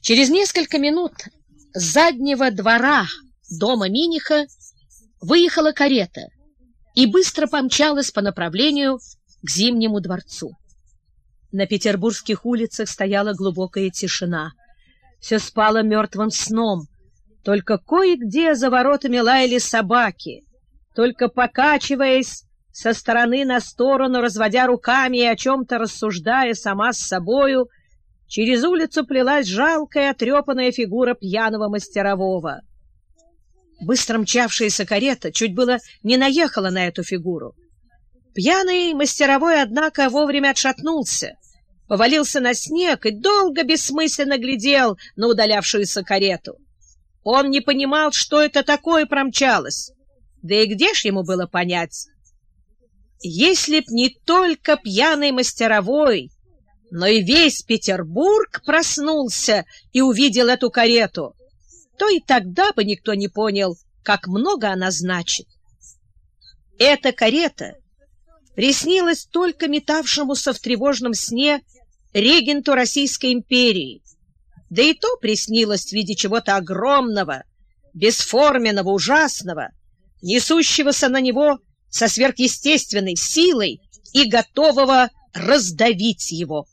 Через несколько минут с заднего двора дома Миниха выехала карета и быстро помчалась по направлению к Зимнему дворцу. На петербургских улицах стояла глубокая тишина. Все спало мертвым сном. Только кое-где за воротами лаяли собаки. Только покачиваясь со стороны на сторону, разводя руками и о чем-то рассуждая сама с собою, через улицу плелась жалкая отрепанная фигура пьяного мастерового. Быстро мчавшаяся карета чуть было не наехала на эту фигуру. Пьяный мастеровой, однако, вовремя отшатнулся, повалился на снег и долго бессмысленно глядел на удалявшуюся карету. Он не понимал, что это такое промчалось. Да и где ж ему было понять? Если б не только пьяный мастеровой, но и весь Петербург проснулся и увидел эту карету, то и тогда бы никто не понял, как много она значит. Эта карета приснилась только метавшемуся в тревожном сне регенту Российской империи, да и то приснилось в виде чего-то огромного, бесформенного, ужасного, несущегося на него со сверхъестественной силой и готового раздавить его.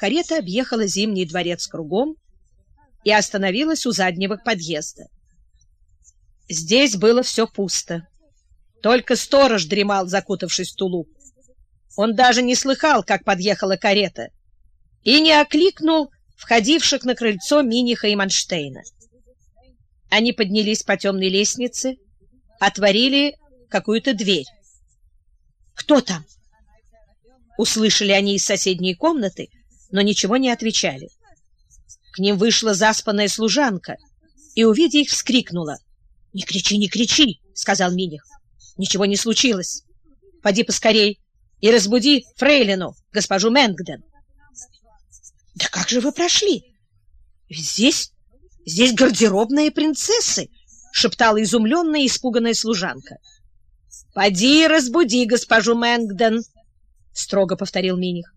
Карета объехала Зимний дворец кругом и остановилась у заднего подъезда. Здесь было все пусто. Только сторож дремал, закутавшись в тулуп. Он даже не слыхал, как подъехала карета, и не окликнул входивших на крыльцо Миниха и Манштейна. Они поднялись по темной лестнице, отворили какую-то дверь. «Кто там?» Услышали они из соседней комнаты, но ничего не отвечали. К ним вышла заспанная служанка и, увидя их, вскрикнула. «Не кричи, не кричи!» — сказал Миних. «Ничего не случилось. Поди поскорей и разбуди фрейлину, госпожу Мэнгден». «Да как же вы прошли? Здесь, здесь гардеробные принцессы!» — шептала изумленная и испуганная служанка. «Поди разбуди госпожу Мэнгден!» — строго повторил Миних.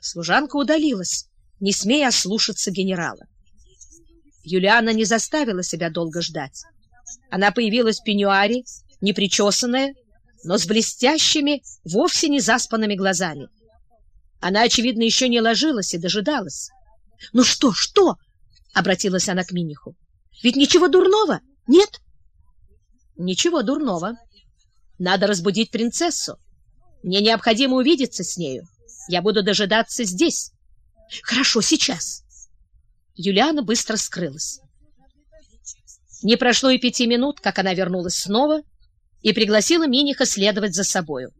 Служанка удалилась, не смея ослушаться генерала. Юлиана не заставила себя долго ждать. Она появилась в пеньюаре, непричесанная, но с блестящими, вовсе не заспанными глазами. Она, очевидно, еще не ложилась и дожидалась. — Ну что, что? — обратилась она к Миниху. — Ведь ничего дурного, нет? — Ничего дурного. Надо разбудить принцессу. Мне необходимо увидеться с нею. Я буду дожидаться здесь. — Хорошо, сейчас. Юлиана быстро скрылась. Не прошло и пяти минут, как она вернулась снова и пригласила Миниха следовать за собою.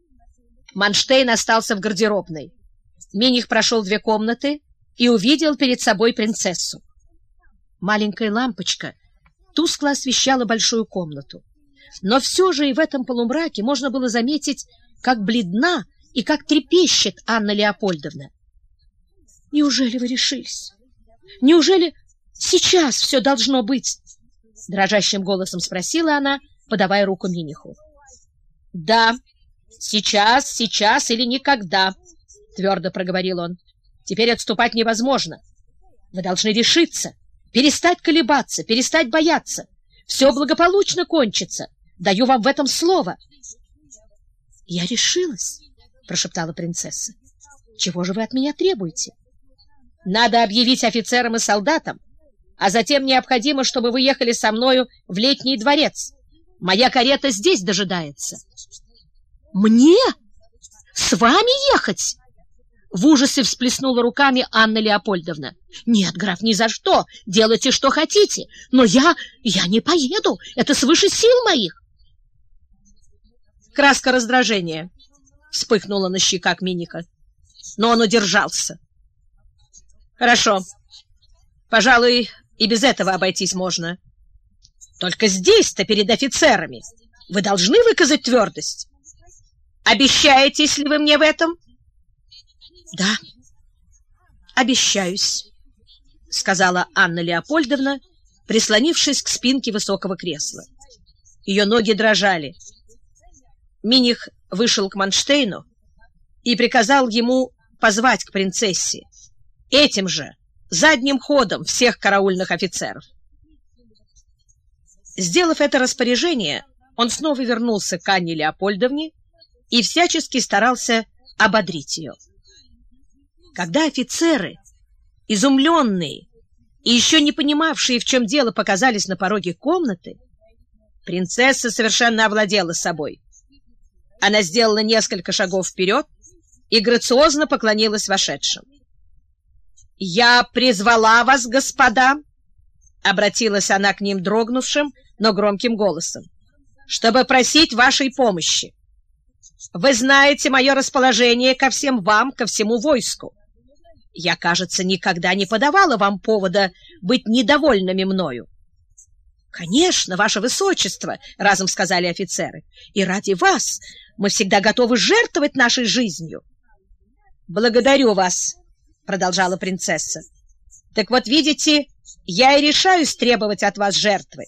Манштейн остался в гардеробной. Миних прошел две комнаты и увидел перед собой принцессу. Маленькая лампочка тускло освещала большую комнату. Но все же и в этом полумраке можно было заметить, как бледна и как трепещет Анна Леопольдовна. Неужели вы решились? Неужели сейчас все должно быть? Дрожащим голосом спросила она, подавая руку Миниху. Да, сейчас, сейчас или никогда, твердо проговорил он. Теперь отступать невозможно. Вы должны решиться, перестать колебаться, перестать бояться. Все благополучно кончится. Даю вам в этом слово. Я решилась, прошептала принцесса. Чего же вы от меня требуете? Надо объявить офицерам и солдатам, а затем необходимо, чтобы вы ехали со мною в летний дворец. Моя карета здесь дожидается. Мне? С вами ехать? В ужасе всплеснула руками Анна Леопольдовна. «Нет, граф, ни за что! Делайте, что хотите! Но я... я не поеду! Это свыше сил моих!» Краска раздражения вспыхнула на щеках Миника, но он удержался. Хорошо. Пожалуй, и без этого обойтись можно. Только здесь-то перед офицерами вы должны выказать твердость. Обещаетесь ли вы мне в этом? Да, обещаюсь, сказала Анна Леопольдовна, прислонившись к спинке высокого кресла. Ее ноги дрожали. Миних вышел к Манштейну и приказал ему позвать к принцессе. Этим же задним ходом всех караульных офицеров. Сделав это распоряжение, он снова вернулся к Анне Леопольдовне и всячески старался ободрить ее. Когда офицеры, изумленные и еще не понимавшие, в чем дело, показались на пороге комнаты, принцесса совершенно овладела собой. Она сделала несколько шагов вперед и грациозно поклонилась вошедшим. «Я призвала вас, господа!» — обратилась она к ним дрогнувшим, но громким голосом, — «чтобы просить вашей помощи. Вы знаете мое расположение ко всем вам, ко всему войску. Я, кажется, никогда не подавала вам повода быть недовольными мною. — Конечно, ваше высочество, — разом сказали офицеры, — и ради вас мы всегда готовы жертвовать нашей жизнью. — Благодарю вас, — продолжала принцесса. — Так вот, видите, я и решаюсь требовать от вас жертвы.